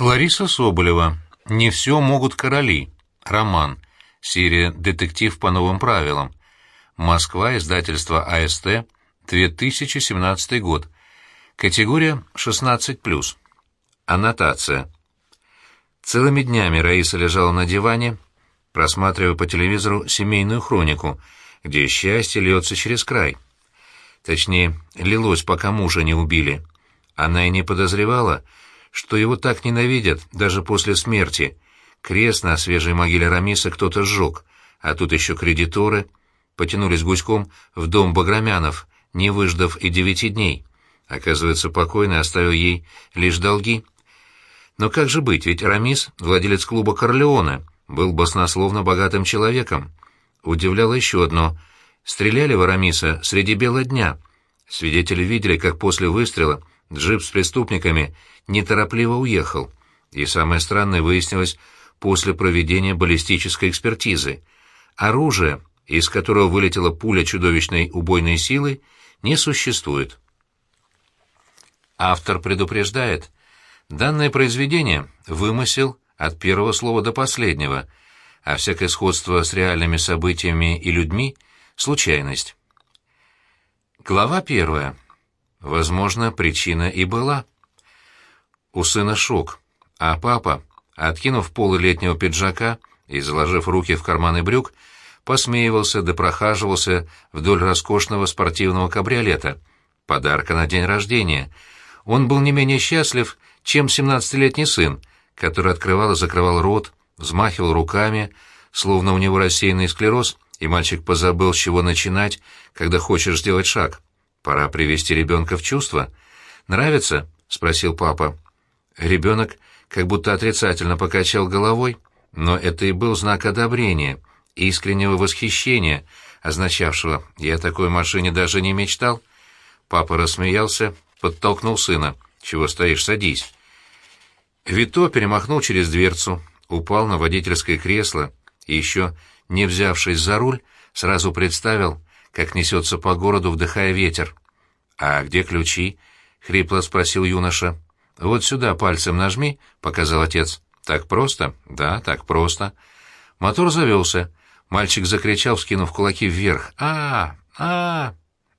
Лариса Соболева. «Не все могут короли». Роман. Серия «Детектив по новым правилам». Москва, издательство АСТ, 2017 год. Категория 16+. Аннотация. Целыми днями Раиса лежала на диване, просматривая по телевизору семейную хронику, где счастье льется через край. Точнее, лилось, пока мужа не убили. Она и не подозревала, что его так ненавидят даже после смерти. Крест на свежей могиле Рамиса кто-то сжег, а тут еще кредиторы потянулись гуськом в дом Баграмянов, не выждав и девяти дней. Оказывается, покойный оставил ей лишь долги. Но как же быть, ведь Рамис, владелец клуба Корлеона, был баснословно богатым человеком. Удивляло еще одно. Стреляли в Арамиса среди бела дня. Свидетели видели, как после выстрела джип с преступниками неторопливо уехал. И самое странное выяснилось после проведения баллистической экспертизы. Оружие, из которого вылетела пуля чудовищной убойной силы, не существует. Автор предупреждает, данное произведение — вымысел от первого слова до последнего, а всякое сходство с реальными событиями и людьми — случайность. Глава первая. Возможно, причина и была. У сына шок, а папа, откинув полы летнего пиджака и заложив руки в карманы брюк, посмеивался да прохаживался вдоль роскошного спортивного кабриолета, подарка на день рождения. Он был не менее счастлив, чем семнадцатилетний сын, который открывал и закрывал рот, взмахивал руками, словно у него рассеянный склероз, и мальчик позабыл, с чего начинать, когда хочешь сделать шаг. Пора привести ребенка в чувство. «Нравится?» — спросил папа. Ребенок как будто отрицательно покачал головой, но это и был знак одобрения, искреннего восхищения, означавшего «я о такой машине даже не мечтал». Папа рассмеялся, подтолкнул сына. «Чего стоишь, садись». Вито перемахнул через дверцу, упал на водительское кресло и еще, не взявшись за руль, сразу представил, как несется по городу, вдыхая ветер. «А где ключи?» — хрипло спросил юноша. «Вот сюда пальцем нажми», — показал отец. «Так просто?» «Да, так просто». Мотор завелся. Мальчик закричал, вскинув кулаки вверх. а а, -а!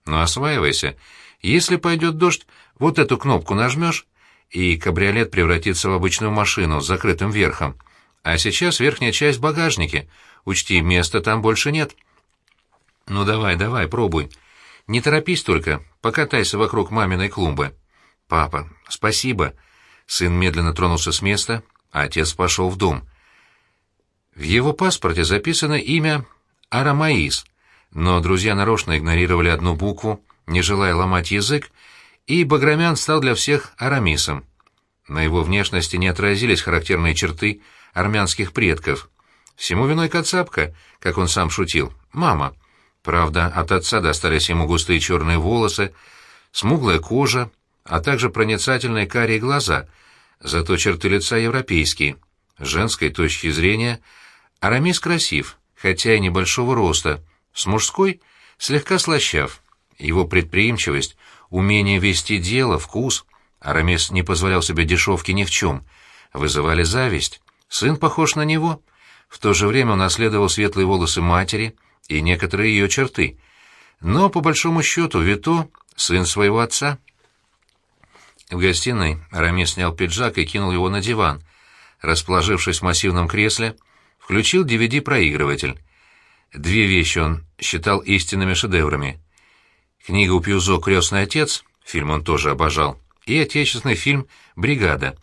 «Ну, осваивайся. Если пойдет дождь, вот эту кнопку нажмешь, и кабриолет превратится в обычную машину с закрытым верхом. А сейчас верхняя часть в багажнике. Учти, места там больше нет». «Ну давай, давай, пробуй. Не торопись только, покатайся вокруг маминой клумбы». «Папа, спасибо». Сын медленно тронулся с места, а отец пошел в дом. В его паспорте записано имя Арамаис, но друзья нарочно игнорировали одну букву, не желая ломать язык, и Баграмян стал для всех Арамисом. На его внешности не отразились характерные черты армянских предков. Всему виной Кацапка, как он сам шутил, мама. Правда, от отца достались ему густые черные волосы, смуглая кожа, а также проницательные карие глаза, зато черты лица европейские. С женской точки зрения Арамис красив, хотя и небольшого роста, с мужской — слегка слащав. Его предприимчивость, умение вести дело, вкус — Арамис не позволял себе дешевки ни в чем — вызывали зависть. Сын похож на него. В то же время он наследовал светлые волосы матери и некоторые ее черты. Но, по большому счету, Вито — сын своего отца. В гостиной Арамис снял пиджак и кинул его на диван. Расположившись в массивном кресле, включил DVD-проигрыватель. Две вещи он считал истинными шедеврами. Книга у Пьюзо «Крестный отец», фильм он тоже обожал, и отечественный фильм «Бригада».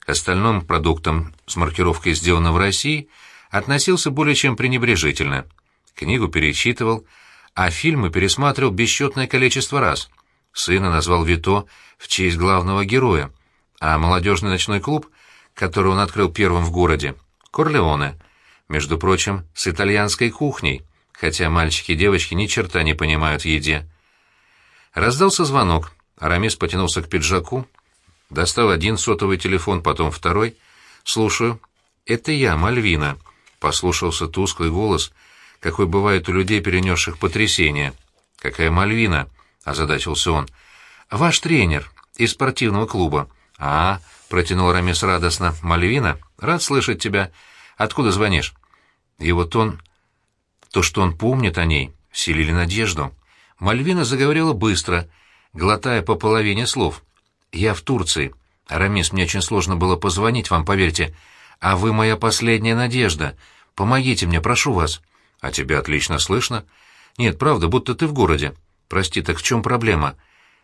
К остальным продуктам с маркировкой «Сделано в России» относился более чем пренебрежительно. Книгу перечитывал, а фильмы пересматривал бесчетное количество раз. Сына назвал Вито в честь главного героя, а молодежный ночной клуб, который он открыл первым в городе, Корлеоне, между прочим, с итальянской кухней, хотя мальчики и девочки ни черта не понимают в еде. Раздался звонок, Арамис потянулся к пиджаку, достал один сотовый телефон, потом второй. «Слушаю». «Это я, Мальвина», — послушался тусклый голос, какой бывает у людей, перенесших потрясение. «Какая Мальвина?» — озадачился он. «Ваш тренер из спортивного клуба». «А, протянул Рамис радостно. «Мальвина, рад слышать тебя. Откуда звонишь?» И вот он... То, что он помнит о ней, вселили надежду. Мальвина заговорила быстро, глотая по половине слов. «Я в Турции. Рамис, мне очень сложно было позвонить вам, поверьте. А вы моя последняя надежда. Помогите мне, прошу вас». «А тебя отлично слышно?» «Нет, правда, будто ты в городе. Прости, так в чем проблема?»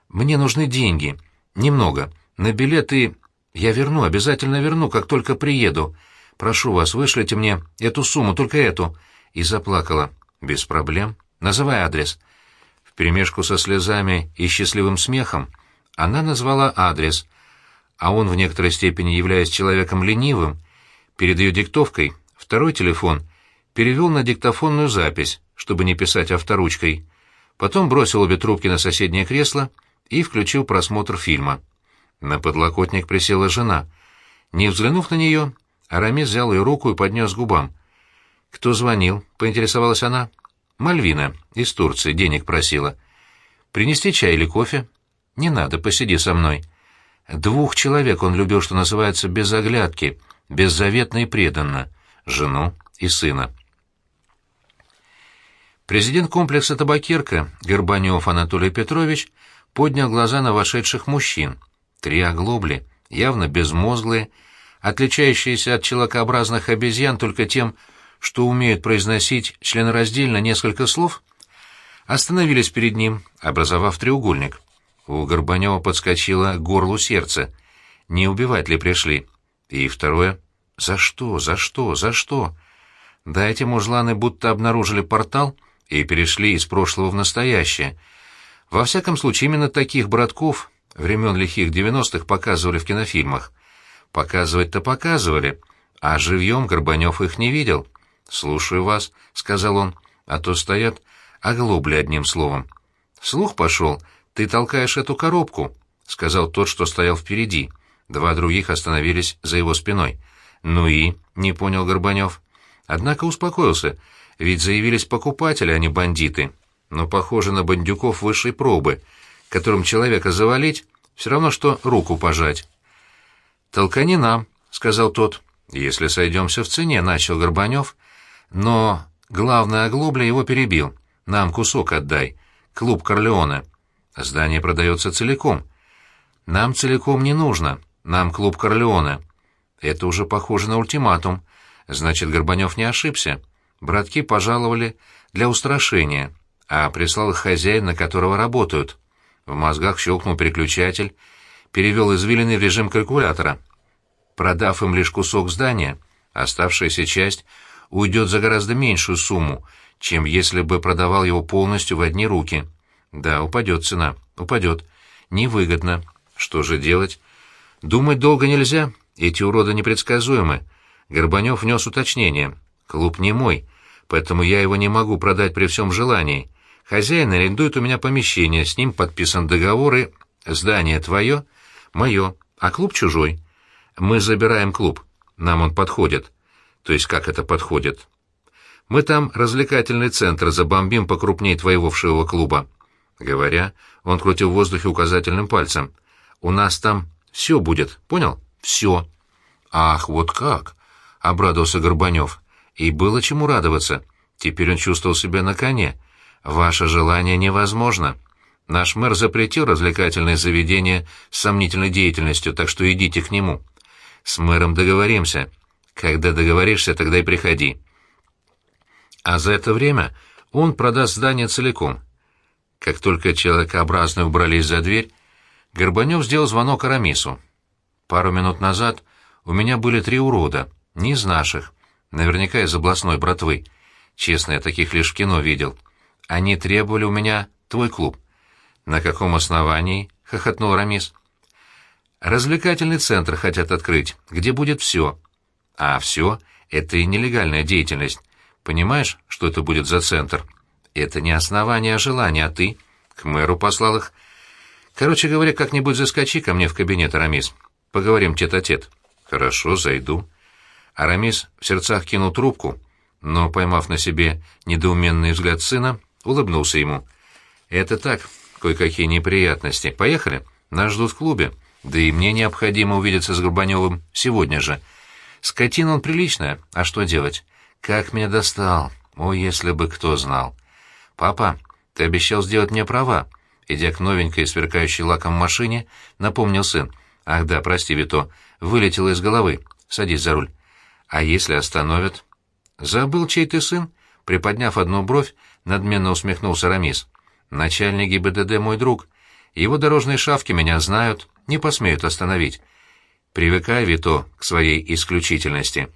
«Мне нужны деньги. Немного. На билеты я верну, обязательно верну, как только приеду. Прошу вас, вышлите мне эту сумму, только эту». И заплакала. «Без проблем. Называй адрес». Вперемешку со слезами и счастливым смехом она назвала адрес, а он, в некоторой степени являясь человеком ленивым, перед ее диктовкой второй телефон перевел на диктофонную запись, чтобы не писать авторучкой. Потом бросил обе трубки на соседнее кресло и включил просмотр фильма. На подлокотник присела жена. Не взглянув на нее, Арамис взял ее руку и поднес к губам. «Кто звонил?» — поинтересовалась она. «Мальвина, из Турции, денег просила. Принести чай или кофе?» «Не надо, посиди со мной». Двух человек он любил, что называется, без оглядки, беззаветно и преданно — жену и сына. Президент комплекса «Табакерка» Горбанев Анатолий Петрович поднял глаза на вошедших мужчин — Три оглобли, явно безмозглые, отличающиеся от человекообразных обезьян только тем, что умеют произносить членораздельно несколько слов, остановились перед ним, образовав треугольник. У Горбанева подскочило к горлу сердце. Не убивать ли пришли? И второе. За что, за что, за что? Да эти мужланы будто обнаружили портал и перешли из прошлого в настоящее. Во всяком случае, именно таких братков времен лихих девяностых показывали в кинофильмах. Показывать-то показывали, а живьем Горбанев их не видел. «Слушаю вас», — сказал он, — «а то стоят оглобли одним словом». «Слух пошел, ты толкаешь эту коробку», — сказал тот, что стоял впереди. Два других остановились за его спиной. «Ну и?» — не понял Горбанев. Однако успокоился, ведь заявились покупатели, а не бандиты. Но похоже на бандюков высшей пробы — которым человека завалить, все равно, что руку пожать. «Толкани нам», — сказал тот. «Если сойдемся в цене», — начал Горбанев. Но главный оглобля его перебил. «Нам кусок отдай. Клуб Корлеоне. Здание продается целиком». «Нам целиком не нужно. Нам клуб Корлеоне». Это уже похоже на ультиматум. Значит, Горбанев не ошибся. Братки пожаловали для устрашения, а прислал их хозяин, на которого работают. В мозгах щелкнул переключатель, перевел извилины в режим калькулятора. Продав им лишь кусок здания, оставшаяся часть уйдет за гораздо меньшую сумму, чем если бы продавал его полностью в одни руки. Да, упадет цена, упадет. Невыгодно. Что же делать? Думать долго нельзя, эти уроды непредсказуемы. Горбанев внес уточнение. Клуб не мой, поэтому я его не могу продать при всем желании. Хозяин арендует у меня помещение, с ним подписан договор и... Здание твое, мое, а клуб чужой. Мы забираем клуб, нам он подходит. То есть как это подходит? Мы там развлекательный центр забомбим покрупнее твоего вшивого клуба. Говоря, он крутил в воздухе указательным пальцем. У нас там все будет, понял? Все. Ах, вот как! — обрадовался Горбанев. И было чему радоваться. Теперь он чувствовал себя на коне — Ваше желание невозможно. Наш мэр запретил развлекательные заведения с сомнительной деятельностью, так что идите к нему. С мэром договоримся. Когда договоришься, тогда и приходи. А за это время он продаст здание целиком. Как только человекообразные убрались за дверь, Горбанев сделал звонок Арамису. Пару минут назад у меня были три урода, не из наших, наверняка из областной братвы. Честно, я таких лишь в кино видел — они требовали у меня твой клуб. На каком основании? хохотнул Рамис. Развлекательный центр хотят открыть, где будет все. А все — это и нелегальная деятельность. Понимаешь, что это будет за центр? Это не основание, а желание, а ты? К мэру послал их. Короче говоря, как-нибудь заскочи ко мне в кабинет, Арамис. Поговорим тет-а-тет. -тет. Хорошо, зайду. Арамис в сердцах кинул трубку, но, поймав на себе недоуменный взгляд сына, улыбнулся ему. «Это так, кое-какие неприятности. Поехали? Нас ждут в клубе. Да и мне необходимо увидеться с Горбаневым сегодня же. Скотина он приличная, а что делать? Как меня достал? О, если бы кто знал. Папа, ты обещал сделать мне права. Идя к новенькой, сверкающей лаком машине, напомнил сын. Ах да, прости, Вито, вылетело из головы. Садись за руль. А если остановят? Забыл, чей ты сын? Приподняв одну бровь, надменно усмехнулся Рамис. Начальник ГИБДД мой друг. Его дорожные шавки меня знают, не посмеют остановить. Привыкай, Вито, к своей исключительности.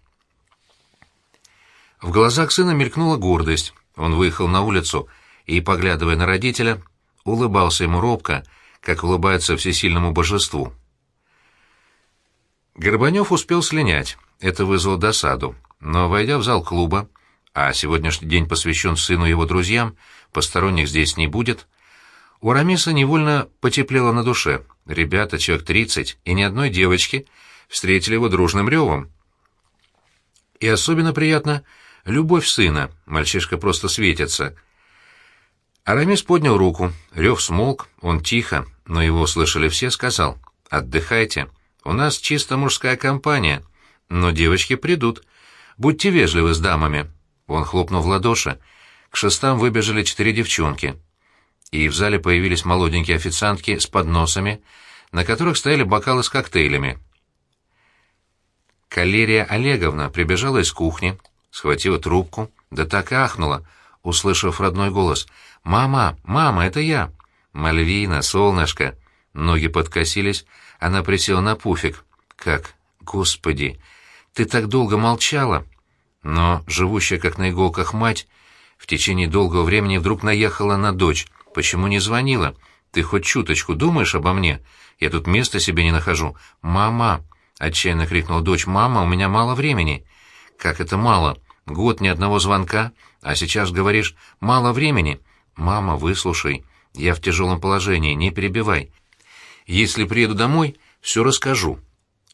В глазах сына мелькнула гордость. Он выехал на улицу и, поглядывая на родителя, улыбался ему робко, как улыбается всесильному божеству. Горбанев успел слинять. Это вызвало досаду. Но, войдя в зал клуба, а сегодняшний день посвящен сыну его друзьям, посторонних здесь не будет, у Рамиса невольно потеплело на душе. Ребята, человек тридцать, и ни одной девочки, встретили его дружным ревом. И особенно приятно любовь сына, мальчишка просто светится. Арамис поднял руку, рев смолк, он тихо, но его слышали все, сказал «Отдыхайте, у нас чисто мужская компания, но девочки придут, будьте вежливы с дамами». Он хлопнул в ладоши. К шестам выбежали четыре девчонки. И в зале появились молоденькие официантки с подносами, на которых стояли бокалы с коктейлями. Калерия Олеговна прибежала из кухни, схватила трубку, да так и ахнула, услышав родной голос. «Мама! Мама, это я!» «Мальвина, солнышко!» Ноги подкосились, она присела на пуфик. «Как? Господи! Ты так долго молчала!» Но живущая как на иголках мать в течение долгого времени вдруг наехала на дочь. «Почему не звонила? Ты хоть чуточку думаешь обо мне? Я тут места себе не нахожу. Мама!» — отчаянно крикнула дочь. «Мама, у меня мало времени». «Как это мало? Год ни одного звонка, а сейчас говоришь «мало времени». «Мама, выслушай. Я в тяжелом положении, не перебивай. Если приеду домой, все расскажу».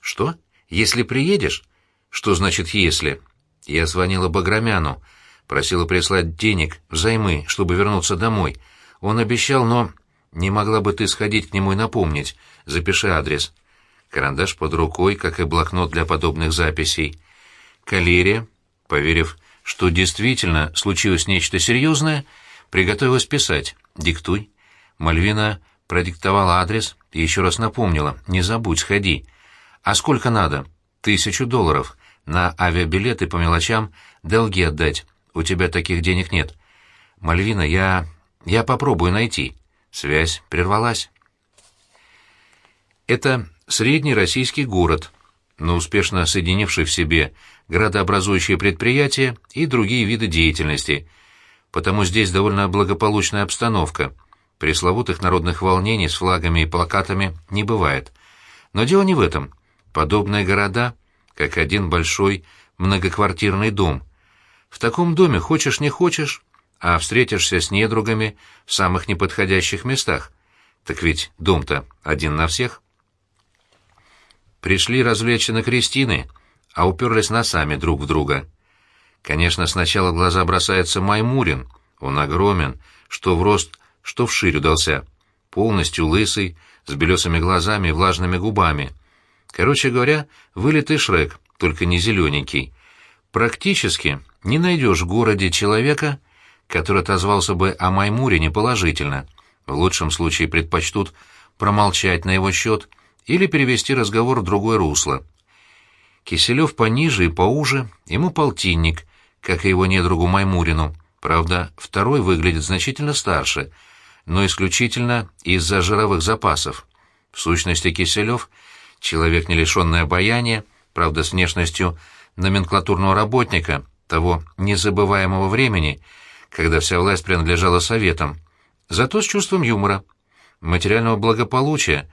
«Что? Если приедешь?» «Что значит «если»?» Я звонила Баграмяну, просила прислать денег, взаймы, чтобы вернуться домой. Он обещал, но... Не могла бы ты сходить к нему и напомнить. Запиши адрес. Карандаш под рукой, как и блокнот для подобных записей. Калерия, поверив, что действительно случилось нечто серьезное, приготовилась писать. «Диктуй». Мальвина продиктовала адрес и еще раз напомнила. «Не забудь, сходи». «А сколько надо?» «Тысячу долларов. На авиабилеты по мелочам долги отдать. У тебя таких денег нет. Мальвина, я... я попробую найти. Связь прервалась. Это средний российский город, но успешно соединивший в себе градообразующие предприятия и другие виды деятельности, потому здесь довольно благополучная обстановка. Пресловутых народных волнений с флагами и плакатами не бывает. Но дело не в этом. Подобные города как один большой многоквартирный дом. В таком доме хочешь не хочешь, а встретишься с недругами в самых неподходящих местах. Так ведь дом-то один на всех. Пришли развлечься на Кристины, а уперлись носами друг в друга. Конечно, сначала глаза бросается Маймурин. Он огромен, что в рост, что в ширь удался. Полностью лысый, с белесыми глазами и влажными губами. Короче говоря, вылитый Шрек, только не зелененький. Практически не найдешь в городе человека, который отозвался бы о Маймуре положительно. В лучшем случае предпочтут промолчать на его счет или перевести разговор в другое русло. Киселев пониже и поуже, ему полтинник, как и его недругу Маймурину. Правда, второй выглядит значительно старше, но исключительно из-за жировых запасов. В сущности, Киселев — человек, не лишенный обаяния, правда, с внешностью номенклатурного работника, того незабываемого времени, когда вся власть принадлежала советам, зато с чувством юмора. Материального благополучия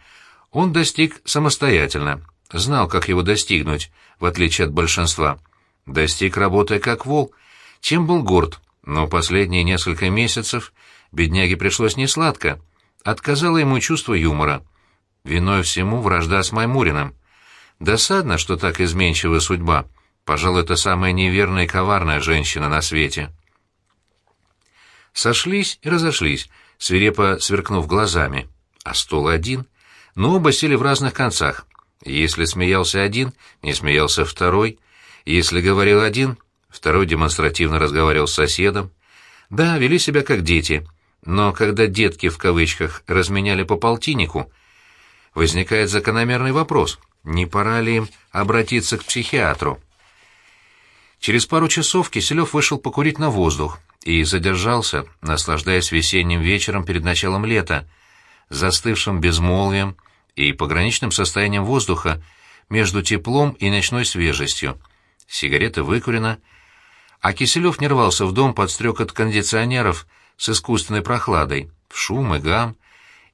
он достиг самостоятельно, знал, как его достигнуть, в отличие от большинства. Достиг, работая как вол, чем был горд, но последние несколько месяцев бедняге пришлось несладко, отказало ему чувство юмора — Виной всему вражда с Маймуриным. Досадно, что так изменчива судьба. Пожалуй, это самая неверная и коварная женщина на свете. Сошлись и разошлись, свирепо сверкнув глазами. А стол один. но оба сели в разных концах. Если смеялся один, не смеялся второй. Если говорил один, второй демонстративно разговаривал с соседом. Да, вели себя как дети, но когда «детки» в кавычках разменяли по полтиннику, возникает закономерный вопрос, не пора ли им обратиться к психиатру? Через пару часов Киселев вышел покурить на воздух и задержался, наслаждаясь весенним вечером перед началом лета, застывшим безмолвием и пограничным состоянием воздуха между теплом и ночной свежестью. Сигарета выкурена, а Киселев не рвался в дом под стрекот кондиционеров с искусственной прохладой, в шум и гам.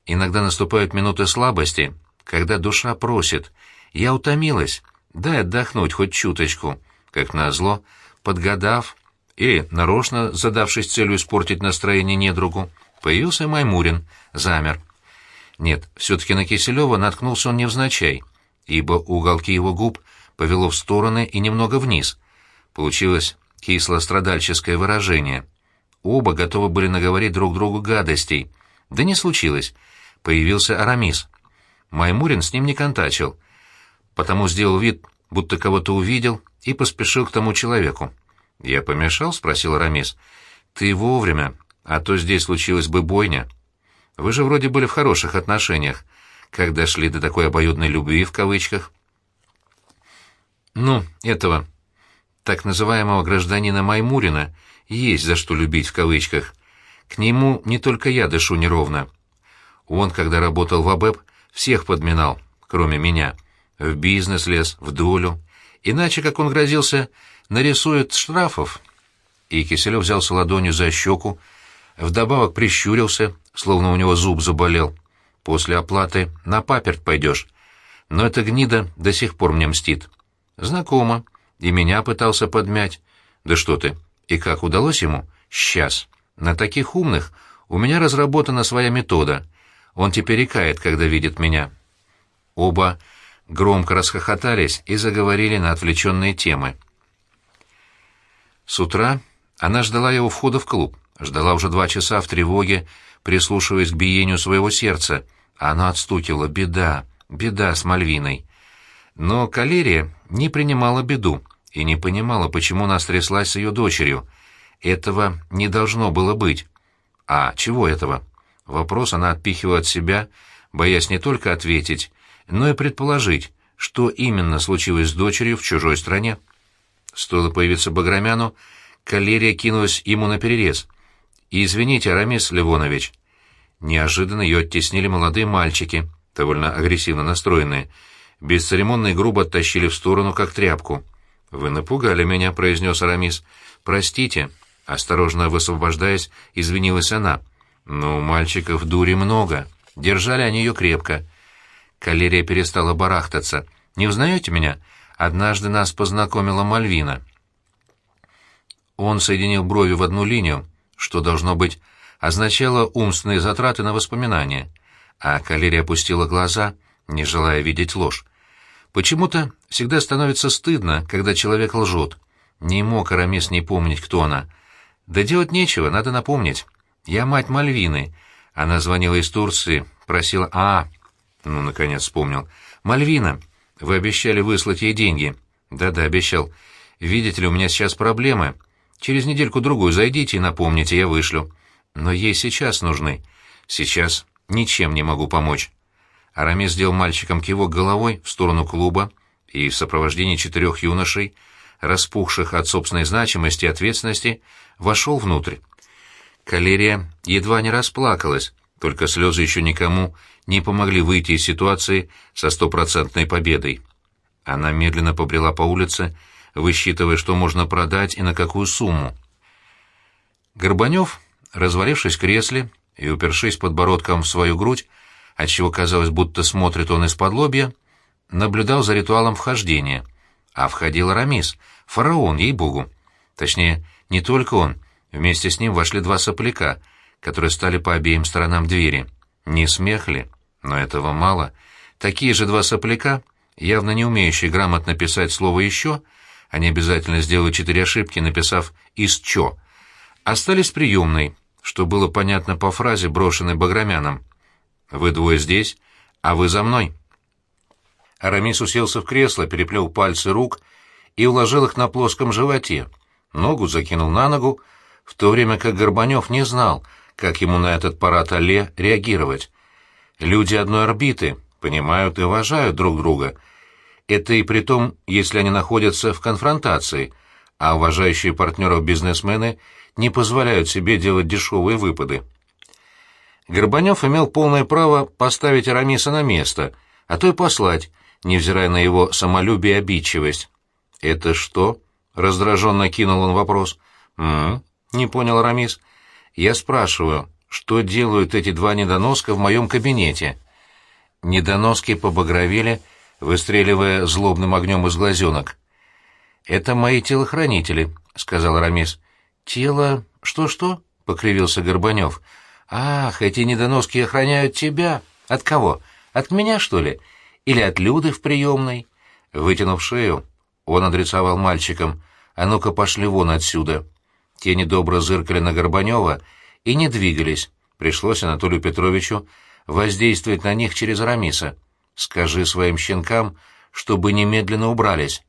Иногда наступают минуты слабости, когда душа просит «Я утомилась, дай отдохнуть хоть чуточку», как назло, подгадав и, нарочно задавшись целью испортить настроение недругу, появился Маймурин, замер. Нет, все-таки на Киселева наткнулся он невзначай, ибо уголки его губ повело в стороны и немного вниз. Получилось кисло-страдальческое выражение. Оба готовы были наговорить друг другу гадостей. Да не случилось. Появился Арамис. Маймурин с ним не контачил, потому сделал вид, будто кого-то увидел, и поспешил к тому человеку. «Я помешал?» — спросил Арамис. «Ты вовремя, а то здесь случилась бы бойня. Вы же вроде были в хороших отношениях. Как дошли до такой обоюдной любви в кавычках?» «Ну, этого, так называемого гражданина Маймурина, есть за что любить в кавычках. К нему не только я дышу неровно. Он, когда работал в АБЭП, всех подминал, кроме меня. В бизнес лез, в долю. Иначе, как он грозился, нарисует штрафов. И Киселев взялся ладонью за щеку, вдобавок прищурился, словно у него зуб заболел. После оплаты на паперт пойдешь. Но эта гнида до сих пор мне мстит. Знакомо. И меня пытался подмять. Да что ты, и как удалось ему? Сейчас. На таких умных у меня разработана своя метода. Он теперь икает, когда видит меня. Оба громко расхохотались и заговорили на отвлеченные темы. С утра она ждала его входа в клуб, ждала уже два часа в тревоге, прислушиваясь к биению своего сердца. Она отстукивала «беда, беда с Мальвиной». Но Калерия не принимала беду и не понимала, почему она стряслась с ее дочерью. Этого не должно было быть. А чего этого? Вопрос она отпихивала от себя, боясь не только ответить, но и предположить, что именно случилось с дочерью в чужой стране. Стоило появиться Баграмяну, калерия кинулась ему на перерез. «Извините, Арамис Левонович». Неожиданно ее оттеснили молодые мальчики, довольно агрессивно настроенные. Бесцеремонно и грубо оттащили в сторону, как тряпку. «Вы напугали меня», — произнес Арамис. «Простите». Осторожно высвобождаясь, извинилась она. «Но у мальчиков дури много. Держали они ее крепко. Калерия перестала барахтаться. «Не узнаете меня? Однажды нас познакомила Мальвина». Он соединил брови в одну линию, что, должно быть, означало умственные затраты на воспоминания, а Калерия опустила глаза, не желая видеть ложь. Почему-то всегда становится стыдно, когда человек лжет. Не мог Арамис не помнить, кто она. Да делать нечего, надо напомнить. Я мать Мальвины. Она звонила из Турции, просила... А, ну, наконец вспомнил. «Мальвина, вы обещали выслать ей деньги». «Да-да, обещал. Видите ли, у меня сейчас проблемы. Через недельку-другую зайдите и напомните, я вышлю. Но ей сейчас нужны. Сейчас ничем не могу помочь». Арамис сделал мальчиком кивок головой в сторону клуба и в сопровождении четырех юношей, распухших от собственной значимости и ответственности, вошел внутрь. Калерия едва не расплакалась, только слезы еще никому не помогли выйти из ситуации со стопроцентной победой. Она медленно побрела по улице, высчитывая, что можно продать и на какую сумму. Горбанев, развалившись в кресле и упершись подбородком в свою грудь, отчего казалось, будто смотрит он из-под лобья, наблюдал за ритуалом вхождения. А входил Арамис, фараон, ей-богу. Точнее, не только он. Вместе с ним вошли два сопляка, которые стали по обеим сторонам двери. Не смех ли? Но этого мало. Такие же два сопляка, явно не умеющие грамотно писать слово «еще», они обязательно сделают четыре ошибки, написав «из чё», остались приемной, что было понятно по фразе, брошенной Баграмяном. «Вы двое здесь, а вы за мной». Арамис уселся в кресло, переплел пальцы рук и уложил их на плоском животе. Ногу закинул на ногу, в то время как Горбанев не знал, как ему на этот парад Алле реагировать. Люди одной орбиты понимают и уважают друг друга. Это и при том, если они находятся в конфронтации, а уважающие партнеров бизнесмены не позволяют себе делать дешевые выпады. Горбанев имел полное право поставить Арамиса на место, а то и послать, невзирая на его самолюбие и обидчивость. «Это что?» — раздраженно кинул он вопрос. «М-м-м», не понял Арамис. «Я спрашиваю, что делают эти два недоноска в моем кабинете?» Недоноски побагровели, выстреливая злобным огнем из глазенок. «Это мои телохранители», — сказал Арамис. «Тело... что-что?» — покривился Горбанев. «Ах, эти недоноски охраняют тебя. От кого? От меня, что ли? Или от Люды в приемной?» Вытянув шею, он адресовал мальчикам. «А ну-ка, пошли вон отсюда». Те недобро зыркали на Горбанева и не двигались. Пришлось Анатолию Петровичу воздействовать на них через Арамиса. «Скажи своим щенкам, чтобы немедленно убрались».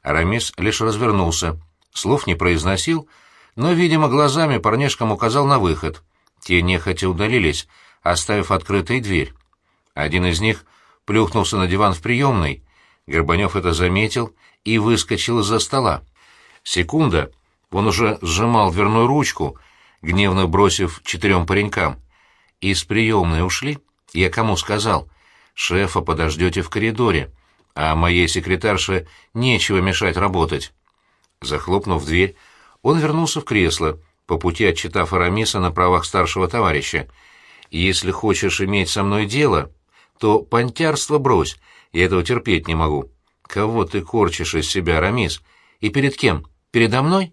Арамис лишь развернулся. Слов не произносил, но, видимо, глазами парнишкам указал на выход. Те нехотя удалились, оставив открытой дверь. Один из них плюхнулся на диван в приемной. Горбанев это заметил и выскочил из-за стола. Секунда, он уже сжимал дверную ручку, гневно бросив четырем паренькам. Из приемной ушли? Я кому сказал? Шефа подождете в коридоре, а моей секретарше нечего мешать работать. Захлопнув дверь, он вернулся в кресло, по пути отчитав Арамиса на правах старшего товарища. «Если хочешь иметь со мной дело, то понтярство брось, я этого терпеть не могу». «Кого ты корчишь из себя, Арамис? И перед кем? Передо мной?»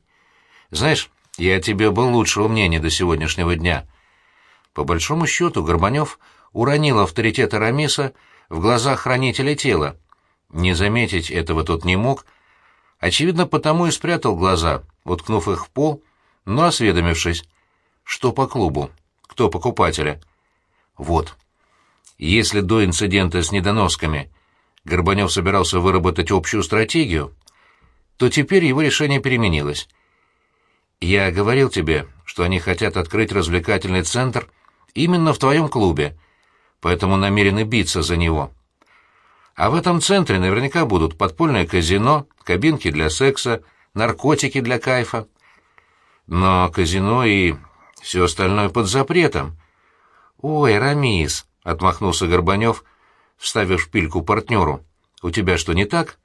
«Знаешь, я о тебе был лучшего мнения до сегодняшнего дня». По большому счету Горбанев уронил авторитет Арамиса в глазах хранителя тела. Не заметить этого тот не мог, очевидно, потому и спрятал глаза, уткнув их в пол, но осведомившись, что по клубу, кто покупателя. Вот. Если до инцидента с недоносками Горбанев собирался выработать общую стратегию, то теперь его решение переменилось. «Я говорил тебе, что они хотят открыть развлекательный центр именно в твоем клубе, поэтому намерены биться за него. А в этом центре наверняка будут подпольное казино, кабинки для секса, наркотики для кайфа. Но казино и все остальное под запретом. «Ой, Рамис!» — отмахнулся Горбанев — вставив шпильку партнеру. «У тебя что, не так?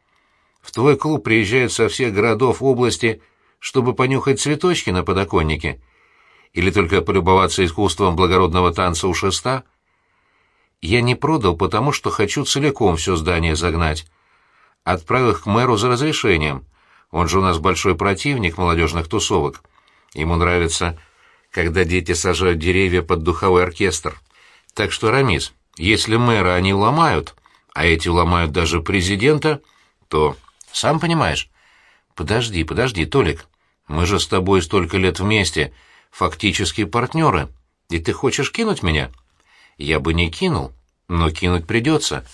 В твой клуб приезжают со всех городов области, чтобы понюхать цветочки на подоконнике? Или только полюбоваться искусством благородного танца у шеста?» «Я не продал, потому что хочу целиком все здание загнать. Отправил их к мэру за разрешением. Он же у нас большой противник молодежных тусовок. Ему нравится, когда дети сажают деревья под духовой оркестр. Так что, Рамис, если мэра они ломают, а эти ломают даже президента, то... Сам понимаешь. Подожди, подожди, Толик. Мы же с тобой столько лет вместе, фактически партнеры. И ты хочешь кинуть меня? Я бы не кинул, но кинуть придется.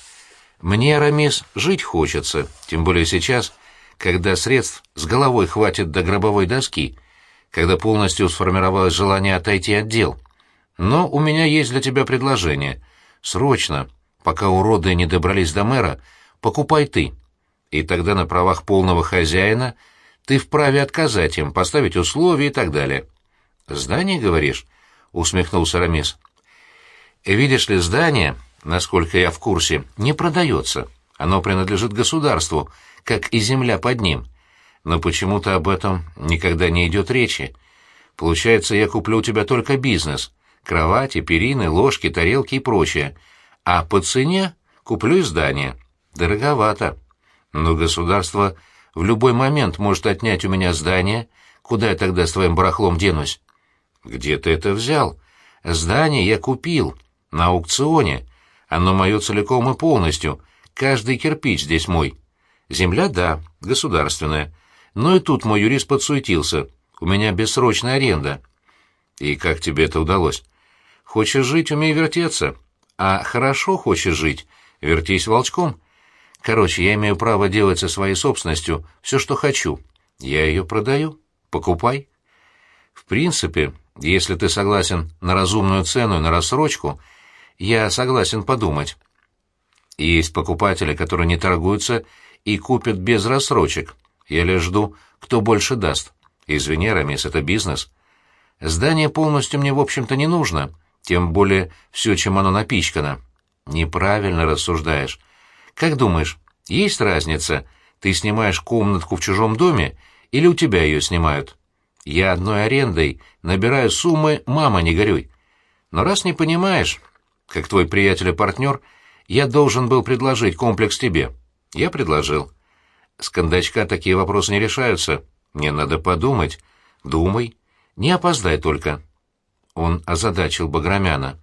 Мне, Рамис, жить хочется, тем более сейчас, когда средств с головой хватит до гробовой доски, когда полностью сформировалось желание отойти от дел. Но у меня есть для тебя предложение — Срочно, пока уроды не добрались до мэра, покупай ты. И тогда на правах полного хозяина ты вправе отказать им, поставить условия и так далее. «Здание, говоришь?» — усмехнулся Рамис. «Видишь ли, здание, насколько я в курсе, не продается. Оно принадлежит государству, как и земля под ним. Но почему-то об этом никогда не идет речи. Получается, я куплю у тебя только бизнес, кровати, перины, ложки, тарелки и прочее, а по цене куплю издание. Дороговато. Но государство в любой момент может отнять у меня здание, куда я тогда с твоим барахлом денусь? Где ты это взял? Здание я купил, на аукционе. Оно мое целиком и полностью, каждый кирпич здесь мой. Земля, да, государственная. Но и тут мой юрист подсуетился. У меня бессрочная аренда. И как тебе это удалось? Хочешь жить, умей вертеться. А хорошо хочешь жить, вертись волчком. Короче, я имею право делать со своей собственностью все, что хочу. Я ее продаю. Покупай. В принципе, если ты согласен на разумную цену и на рассрочку, я согласен подумать. Есть покупатели, которые не торгуются и купят без рассрочек. Я лишь жду, кто больше даст. Извини, Рамис, это бизнес. Здание полностью мне, в общем-то, не нужно, тем более все, чем оно напичкано. Неправильно рассуждаешь. Как думаешь, есть разница, ты снимаешь комнатку в чужом доме или у тебя ее снимают? Я одной арендой набираю суммы, мама, не горюй. Но раз не понимаешь, как твой приятель и партнер, я должен был предложить комплекс тебе. Я предложил. С кондачка такие вопросы не решаются. Мне надо подумать. Думай. Не опоздай только. Он озадачил Баграмяна.